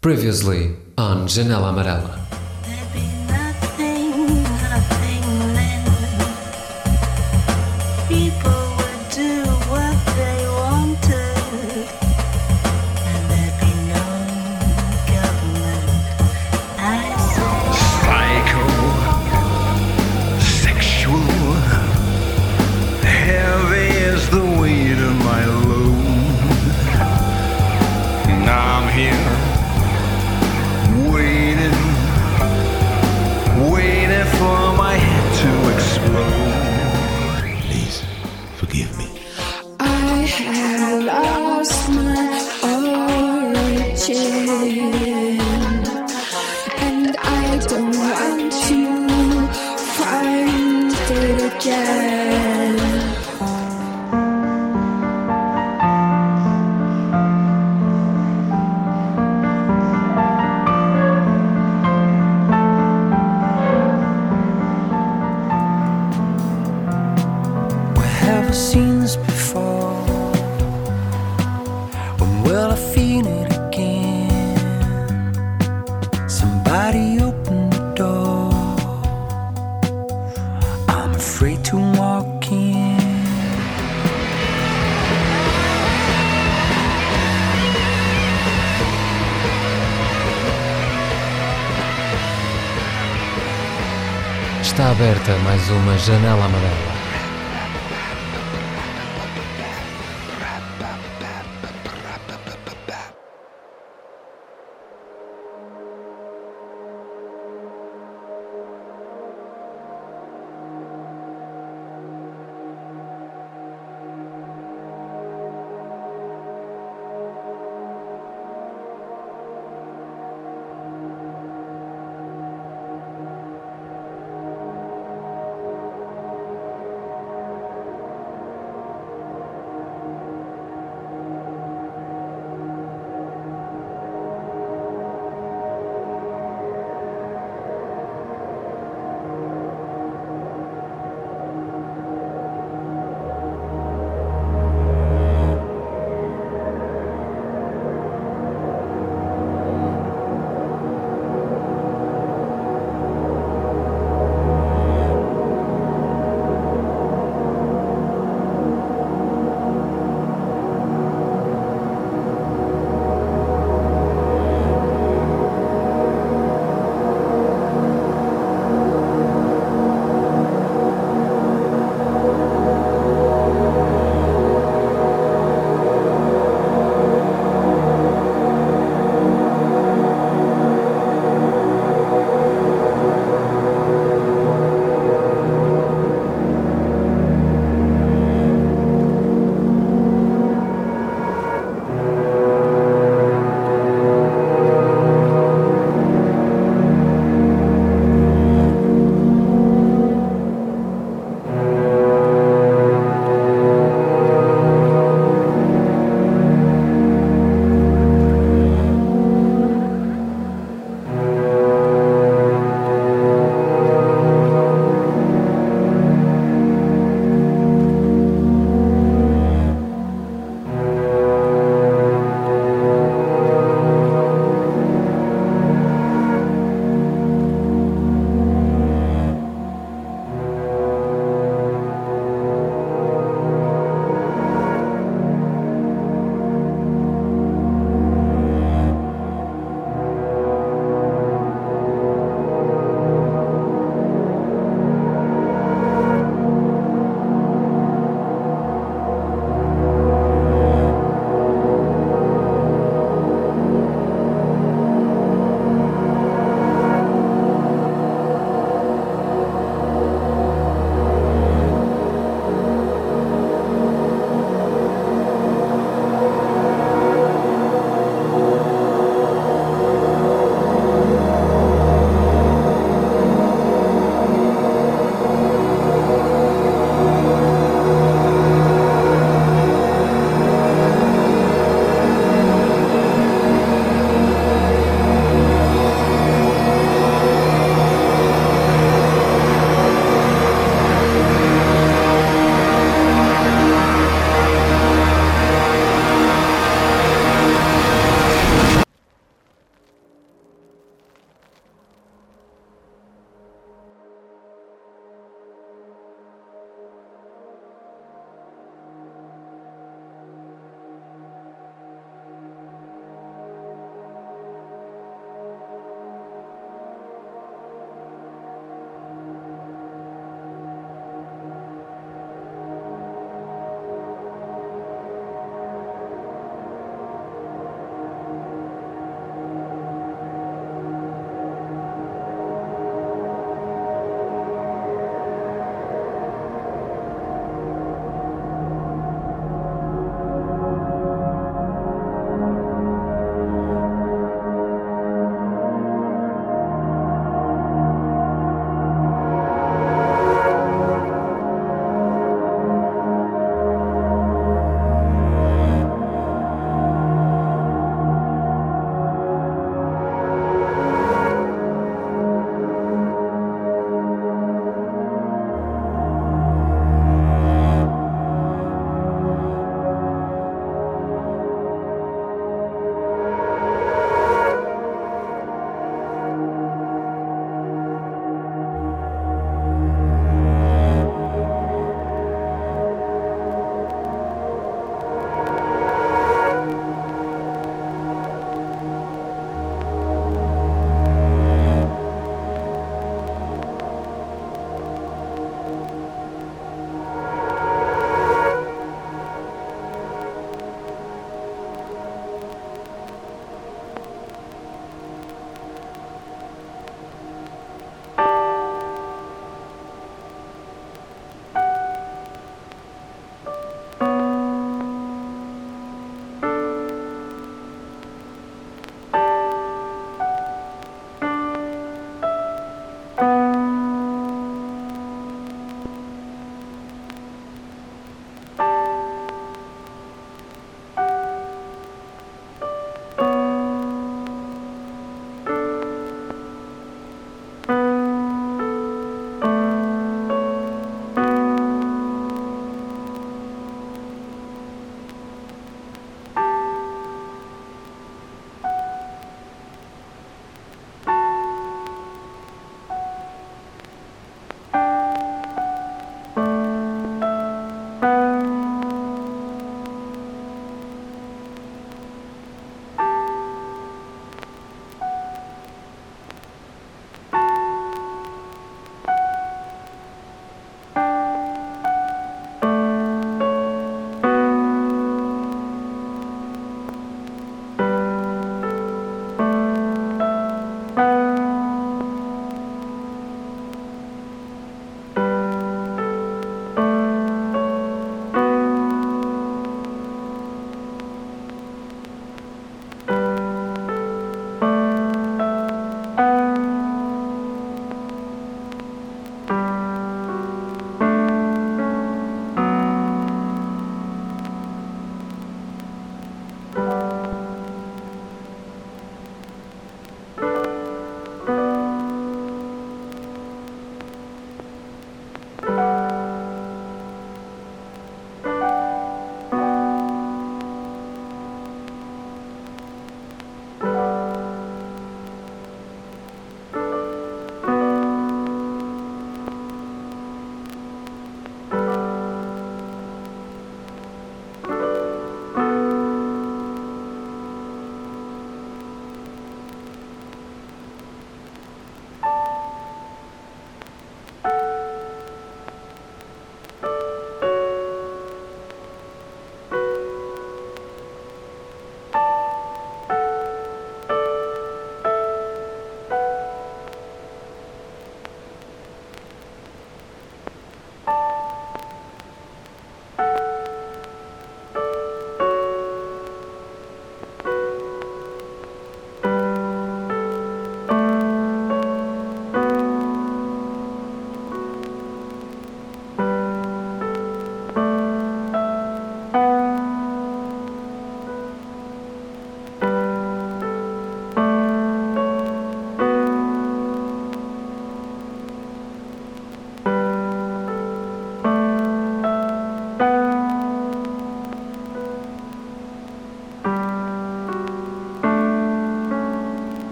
Previously on Janela Amarela.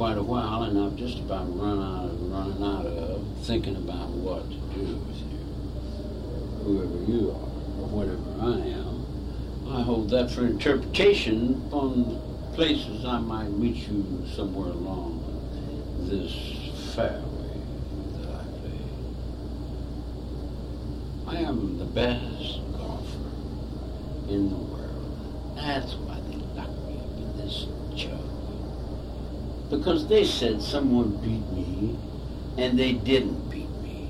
Quite a while, and I've just about run out of running out of thinking about what to do with you, whoever you are, or whatever I am. I hold that for interpretation on places I might meet you somewhere along this fairway that I play. I am the best golfer in the world. That's why they locked me up in this jug. Because they said someone beat me, and they didn't beat me.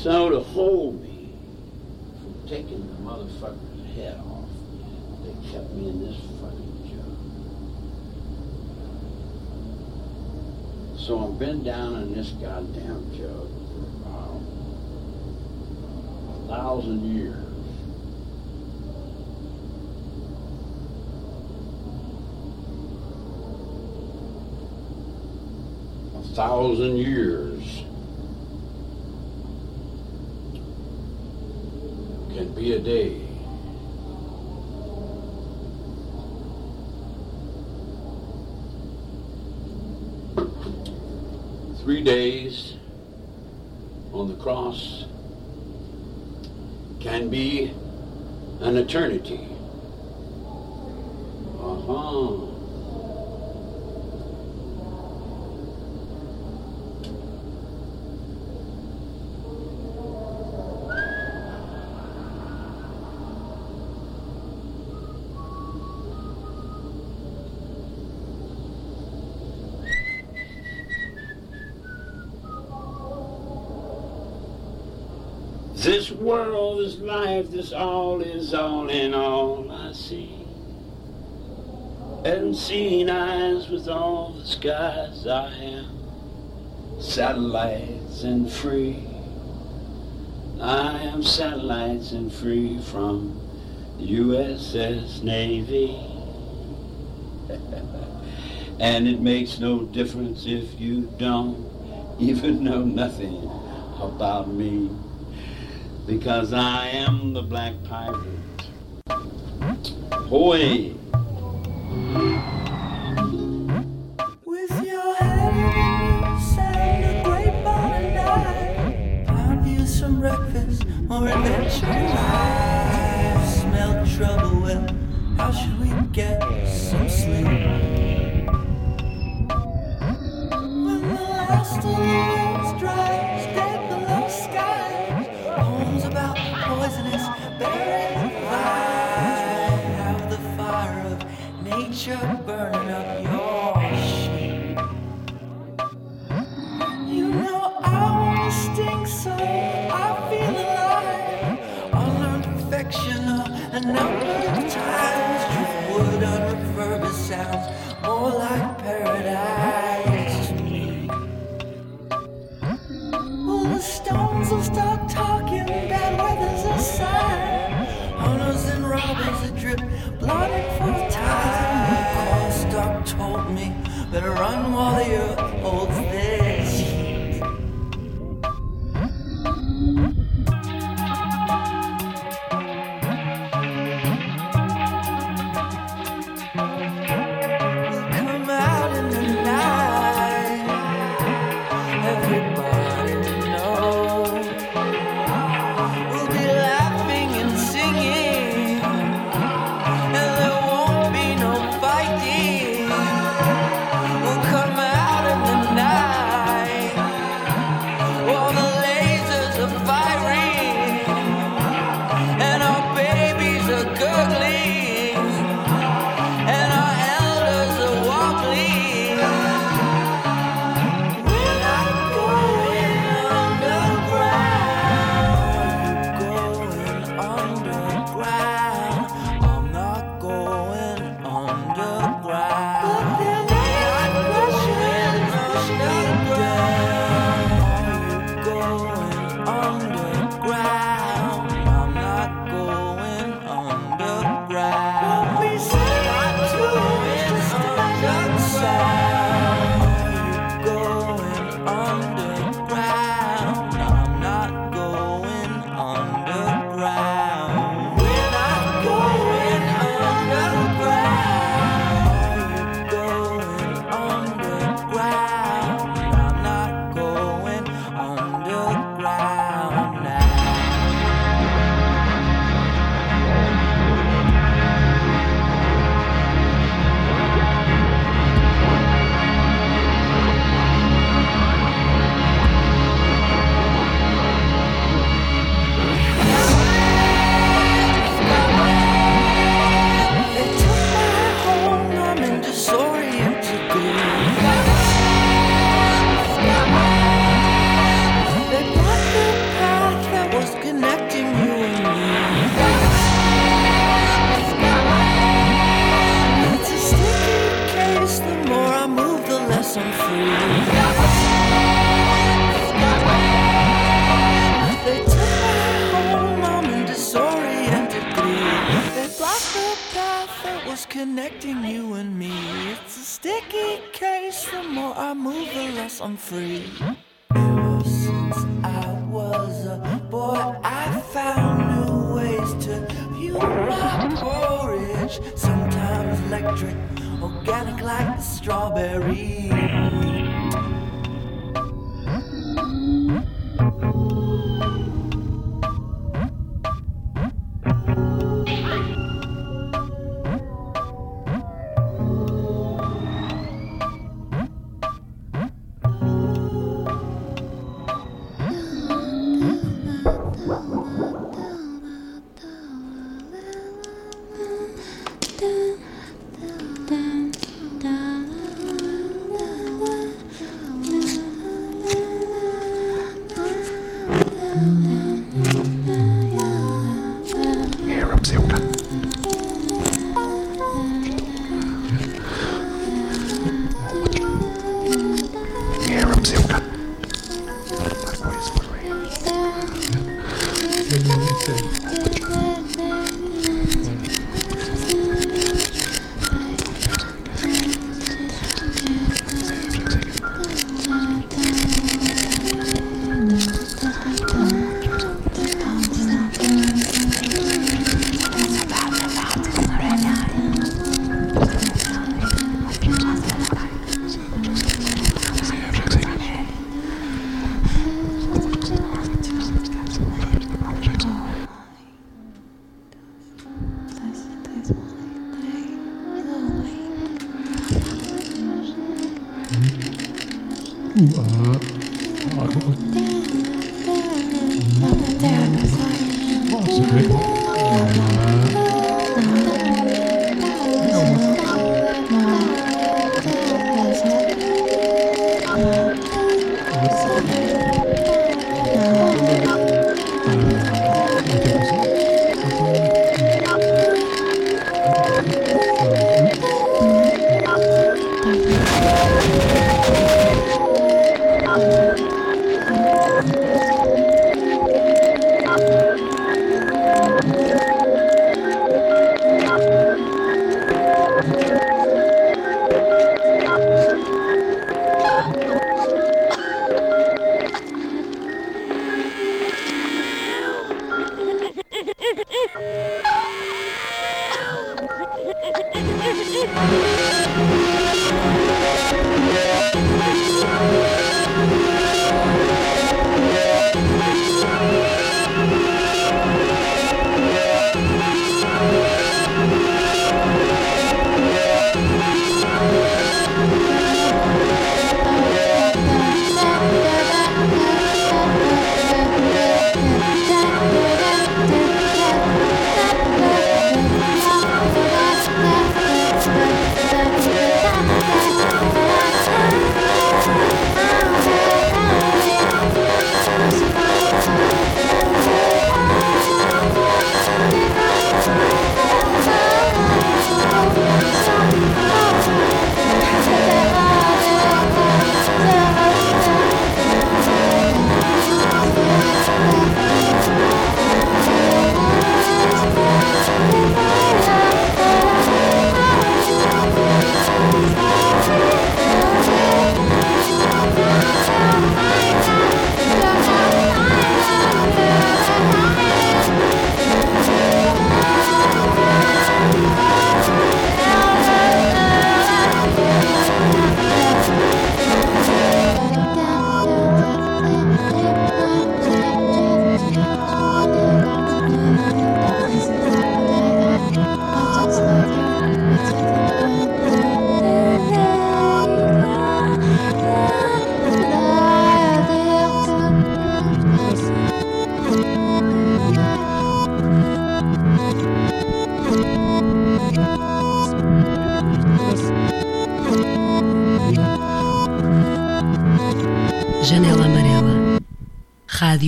So to hold me from taking the motherfucker's head off, they kept me in this fucking jug. So I've been down in this goddamn jug for about a thousand years. thousand years can be a day. Three days on the cross can be an eternity. life, this all is all in all I see. And seen eyes with all the skies I am, satellites and free. I am satellites and free from USS Navy. and it makes no difference if you don't even know nothing about me because I am the Black Pirate. Hoy!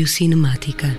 Cinemática.